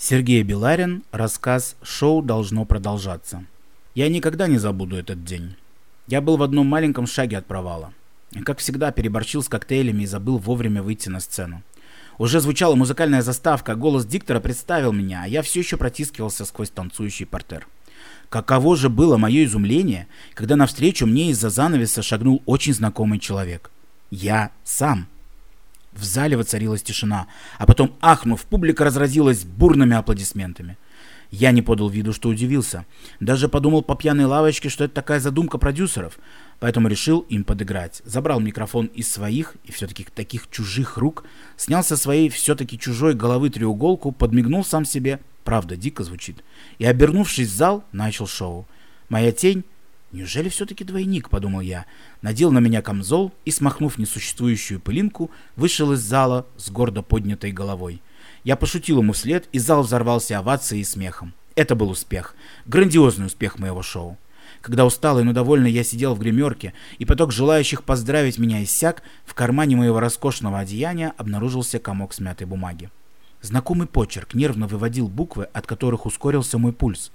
Сергей Беларин, рассказ «Шоу должно продолжаться». Я никогда не забуду этот день. Я был в одном маленьком шаге от провала. Как всегда, переборчил с коктейлями и забыл вовремя выйти на сцену. Уже звучала музыкальная заставка, голос диктора представил меня, а я все еще протискивался сквозь танцующий портер. Каково же было мое изумление, когда навстречу мне из-за занавеса шагнул очень знакомый человек. Я сам. В зале воцарилась тишина, а потом, ахнув, публика разразилась бурными аплодисментами. Я не подал виду, что удивился. Даже подумал по пьяной лавочке, что это такая задумка продюсеров. Поэтому решил им подыграть. Забрал микрофон из своих и все-таки таких чужих рук, снял со своей все-таки чужой головы треуголку, подмигнул сам себе, правда, дико звучит, и, обернувшись в зал, начал шоу. Моя тень Неужели все-таки двойник, подумал я, надел на меня камзол и, смахнув несуществующую пылинку, вышел из зала с гордо поднятой головой. Я пошутил ему вслед, и зал взорвался овацией и смехом. Это был успех. Грандиозный успех моего шоу. Когда усталый, но довольный я сидел в гримерке, и поток желающих поздравить меня иссяк, в кармане моего роскошного одеяния обнаружился комок смятой бумаги. Знакомый почерк нервно выводил буквы, от которых ускорился мой пульс.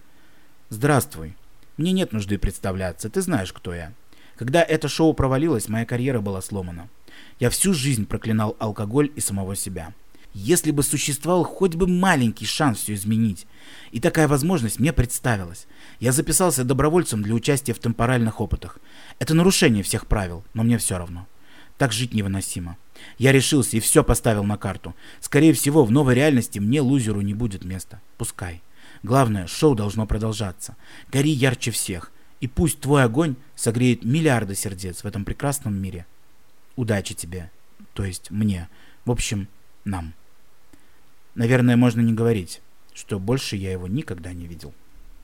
«Здравствуй. Мне нет нужды представляться, ты знаешь, кто я. Когда это шоу провалилось, моя карьера была сломана. Я всю жизнь проклинал алкоголь и самого себя. Если бы существовал хоть бы маленький шанс все изменить, и такая возможность мне представилась, я записался добровольцем для участия в темпоральных опытах. Это нарушение всех правил, но мне все равно. Так жить невыносимо. Я решился и все поставил на карту. Скорее всего, в новой реальности мне, лузеру, не будет места. Пускай. Главное, шоу должно продолжаться. Гори ярче всех. И пусть твой огонь согреет миллиарды сердец в этом прекрасном мире. Удачи тебе. То есть мне. В общем, нам. Наверное, можно не говорить, что больше я его никогда не видел.